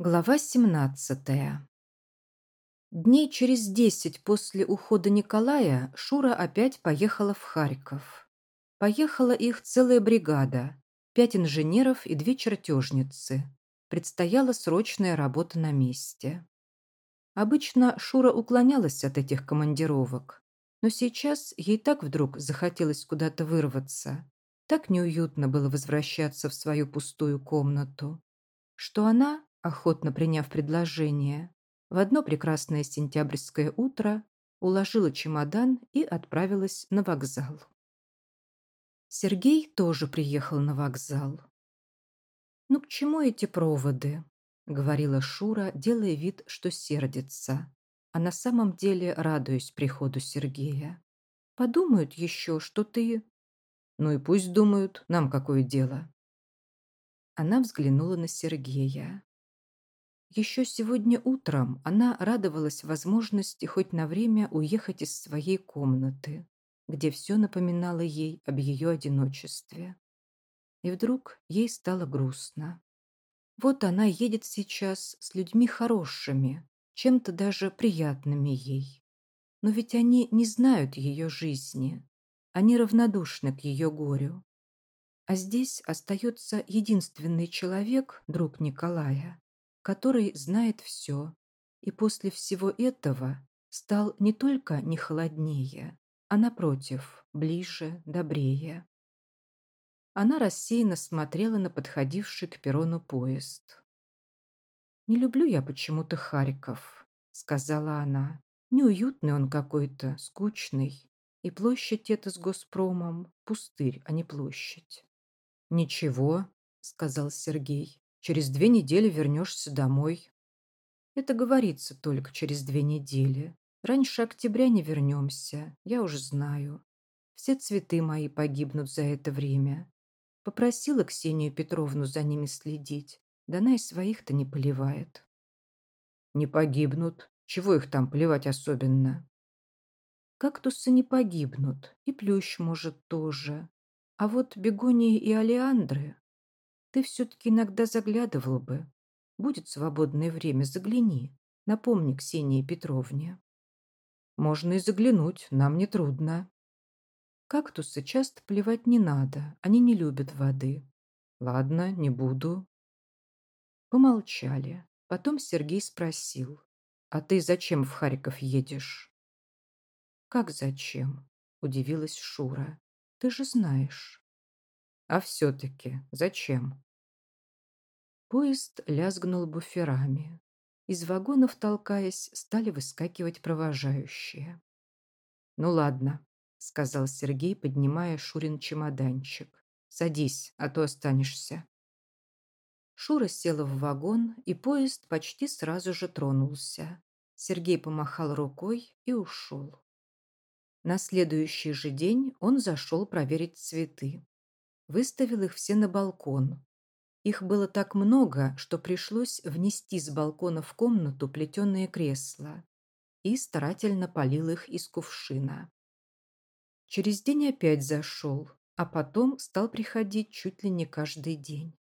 Глава 17 Дней через десять после ухода Николая Шура опять поехала в Харьков. Поехала их целая бригада, пять инженеров и две чертежницы. Предстояла срочная работа на месте. Обычно Шура уклонялась от этих командировок, но сейчас ей так вдруг захотелось куда-то вырваться. Так неуютно было возвращаться в свою пустую комнату, что она, охотно приняв предложение, в одно прекрасное сентябрьское утро уложила чемодан и отправилась на вокзал. Сергей тоже приехал на вокзал. «Ну к чему эти проводы?» — говорила Шура, делая вид, что сердится, а на самом деле радуюсь приходу Сергея. «Подумают еще, что ты...» «Ну и пусть думают, нам какое дело?» Она взглянула на Сергея. Еще сегодня утром она радовалась возможности хоть на время уехать из своей комнаты, где все напоминало ей об ее одиночестве. И вдруг ей стало грустно. Вот она едет сейчас с людьми хорошими, чем-то даже приятными ей. Но ведь они не знают ее жизни. Они равнодушны к ее горю. А здесь остается единственный человек, друг Николая, который знает все, и после всего этого стал не только не холоднее, а напротив, ближе, добрее. Она рассеянно смотрела на подходивший к перрону поезд. «Не люблю я почему-то Харьков», — сказала она. «Неуютный он какой-то, скучный. И площадь эта с Госпромом — пустырь, а не площадь». «Ничего», — сказал Сергей. Через две недели вернешься домой. Это говорится только через две недели. Раньше октября не вернемся, я уже знаю. Все цветы мои погибнут за это время. Попросила Ксению Петровну за ними следить, да она и своих-то не поливает. Не погибнут. Чего их там поливать особенно? Кактусы не погибнут, и плющ может тоже. А вот бегонии и алиандры ты все-таки иногда заглядывал бы. Будет свободное время, загляни. Напомни Ксении Петровне. Можно и заглянуть, нам не трудно. Кактусы часто плевать не надо, они не любят воды. Ладно, не буду. Помолчали. Потом Сергей спросил. А ты зачем в Харьков едешь? Как зачем? Удивилась Шура. Ты же знаешь. А все-таки зачем? Поезд лязгнул буферами. Из вагонов, толкаясь, стали выскакивать провожающие. «Ну ладно», — сказал Сергей, поднимая Шурин чемоданчик. «Садись, а то останешься». Шура села в вагон, и поезд почти сразу же тронулся. Сергей помахал рукой и ушел. На следующий же день он зашел проверить цветы. Выставил их все на балкон. Их было так много, что пришлось внести с балкона в комнату плетеные кресла и старательно полил их из кувшина. Через день опять зашел, а потом стал приходить чуть ли не каждый день.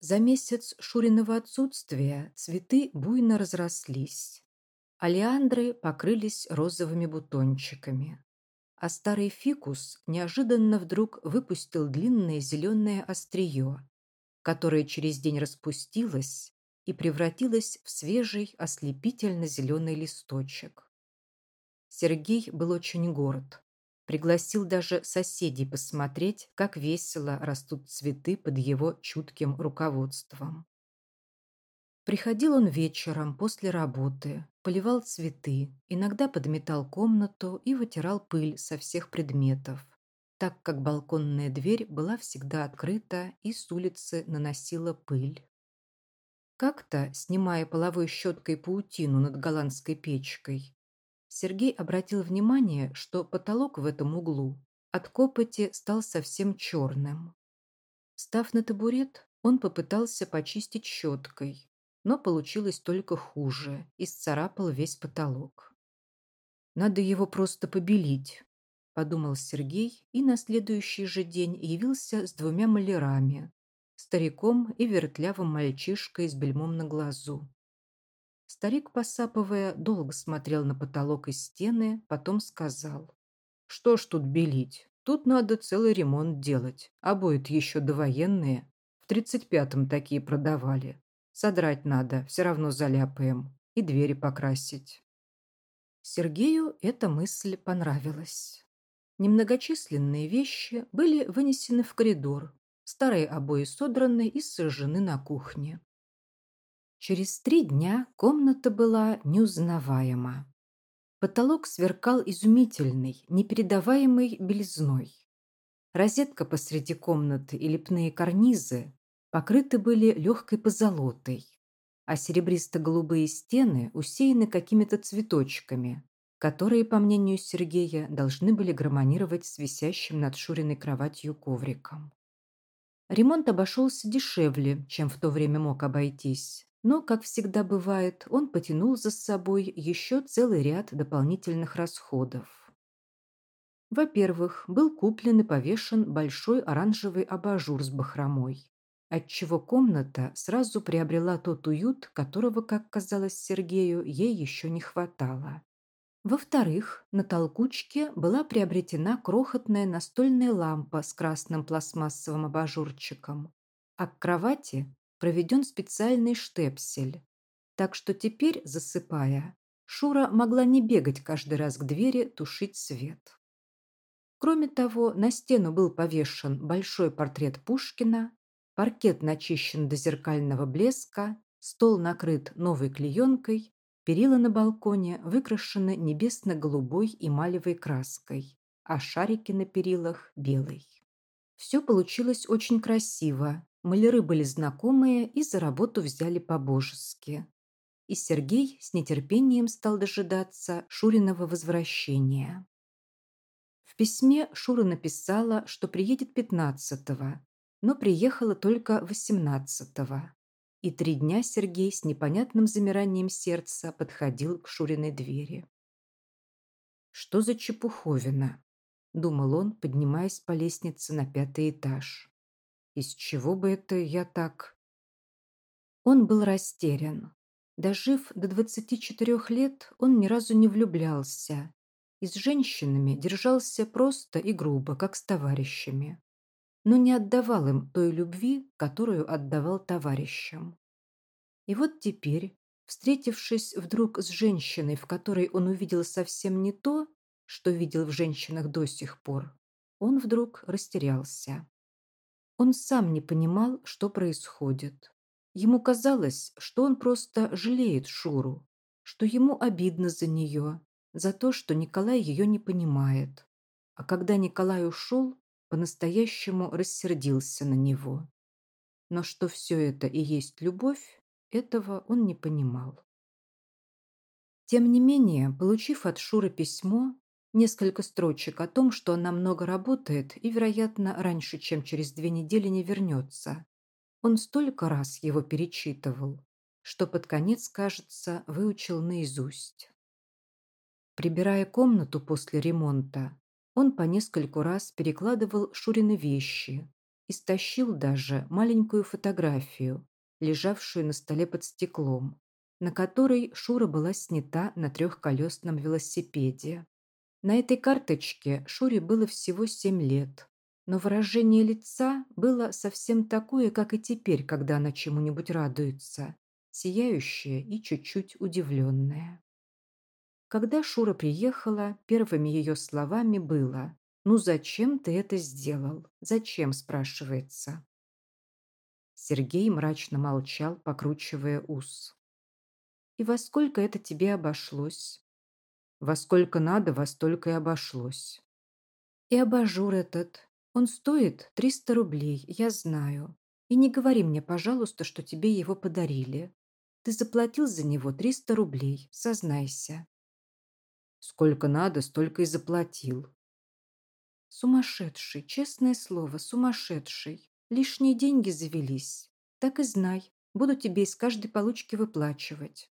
За месяц Шуриного отсутствия цветы буйно разрослись. Алиандры покрылись розовыми бутончиками а старый фикус неожиданно вдруг выпустил длинное зеленое острие, которое через день распустилось и превратилось в свежий ослепительно-зеленый листочек. Сергей был очень горд. Пригласил даже соседей посмотреть, как весело растут цветы под его чутким руководством. Приходил он вечером после работы, поливал цветы, иногда подметал комнату и вытирал пыль со всех предметов, так как балконная дверь была всегда открыта и с улицы наносила пыль. Как-то, снимая половой щеткой паутину над голландской печкой, Сергей обратил внимание, что потолок в этом углу от копоти стал совсем черным. Став на табурет, он попытался почистить щеткой, но получилось только хуже, и сцарапал весь потолок. «Надо его просто побелить», – подумал Сергей и на следующий же день явился с двумя малярами, стариком и вертлявым мальчишкой с бельмом на глазу. Старик, посапывая, долго смотрел на потолок и стены, потом сказал. «Что ж тут белить? Тут надо целый ремонт делать. Обои-то еще довоенные. В тридцать пятом такие продавали. Содрать надо, все равно заляпаем. И двери покрасить». Сергею эта мысль понравилась. Немногочисленные вещи были вынесены в коридор, старые обои содраны и сожжены на кухне. Через три дня комната была неузнаваема. Потолок сверкал изумительной, непередаваемой белизной. Розетка посреди комнаты и лепные карнизы покрыты были легкой позолотой, а серебристо-голубые стены усеяны какими-то цветочками, которые, по мнению Сергея, должны были гармонировать с висящим над Шуриной кроватью ковриком. Ремонт обошелся дешевле, чем в то время мог обойтись, но, как всегда бывает, он потянул за собой еще целый ряд дополнительных расходов. Во-первых, был куплен и повешен большой оранжевый абажур с бахромой, отчего комната сразу приобрела тот уют, которого, как казалось Сергею, ей еще не хватало. Во-вторых, на толкучке была приобретена крохотная настольная лампа с красным пластмассовым абажурчиком, а к кровати проведен специальный штепсель. Так что теперь, засыпая, Шура могла не бегать каждый раз к двери тушить свет. Кроме того, на стену был повешен большой портрет Пушкина, паркет начищен до зеркального блеска, стол накрыт новой клеенкой, перила на балконе выкрашены небесно-голубой эмалевой краской, а шарики на перилах – белой. Все получилось очень красиво, Маляры были знакомые и за работу взяли по-божески. И Сергей с нетерпением стал дожидаться Шуриного возвращения. В письме Шура написала, что приедет 15-го, но приехала только 18-го. И три дня Сергей с непонятным замиранием сердца подходил к Шуриной двери. «Что за чепуховина?» – думал он, поднимаясь по лестнице на пятый этаж. Из чего бы это я так? Он был растерян. Дожив до 24 лет, он ни разу не влюблялся. И с женщинами держался просто и грубо, как с товарищами. Но не отдавал им той любви, которую отдавал товарищам. И вот теперь, встретившись вдруг с женщиной, в которой он увидел совсем не то, что видел в женщинах до сих пор, он вдруг растерялся. Он сам не понимал, что происходит. Ему казалось, что он просто жалеет Шуру, что ему обидно за нее, за то, что Николай ее не понимает. А когда Николай ушел, по-настоящему рассердился на него. Но что все это и есть любовь, этого он не понимал. Тем не менее, получив от Шуры письмо, Несколько строчек о том, что она много работает и, вероятно, раньше, чем через две недели не вернется. Он столько раз его перечитывал, что под конец, кажется, выучил наизусть. Прибирая комнату после ремонта, он по нескольку раз перекладывал Шурины вещи и стащил даже маленькую фотографию, лежавшую на столе под стеклом, на которой Шура была снята на трехколесном велосипеде. На этой карточке Шуре было всего семь лет, но выражение лица было совсем такое, как и теперь, когда она чему-нибудь радуется, сияющее и чуть-чуть удивленное. Когда Шура приехала, первыми ее словами было «Ну зачем ты это сделал? Зачем?» – спрашивается. Сергей мрачно молчал, покручивая ус. «И во сколько это тебе обошлось?» Во сколько надо, во столько и обошлось. И абажур этот, он стоит 300 рублей, я знаю. И не говори мне, пожалуйста, что тебе его подарили. Ты заплатил за него 300 рублей, сознайся. Сколько надо, столько и заплатил. Сумасшедший, честное слово, сумасшедший. Лишние деньги завелись. Так и знай, буду тебе из каждой получки выплачивать.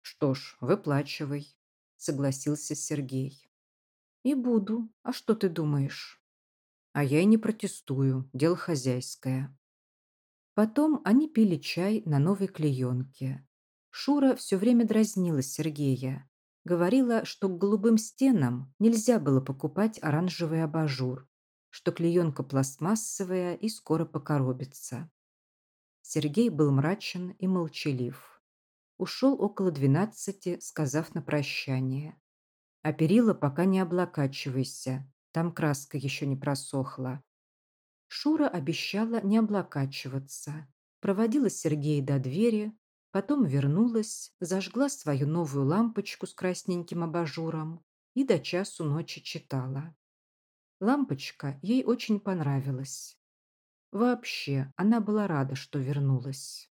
Что ж, выплачивай согласился Сергей. И буду. А что ты думаешь? А я и не протестую. Дело хозяйское. Потом они пили чай на новой клеенке. Шура все время дразнила Сергея. Говорила, что к голубым стенам нельзя было покупать оранжевый абажур, что клеенка пластмассовая и скоро покоробится. Сергей был мрачен и молчалив. Ушел около двенадцати, сказав на прощание. А перила пока не облокачивайся, там краска еще не просохла. Шура обещала не облокачиваться. Проводила Сергея до двери, потом вернулась, зажгла свою новую лампочку с красненьким абажуром и до часу ночи читала. Лампочка ей очень понравилась. Вообще, она была рада, что вернулась.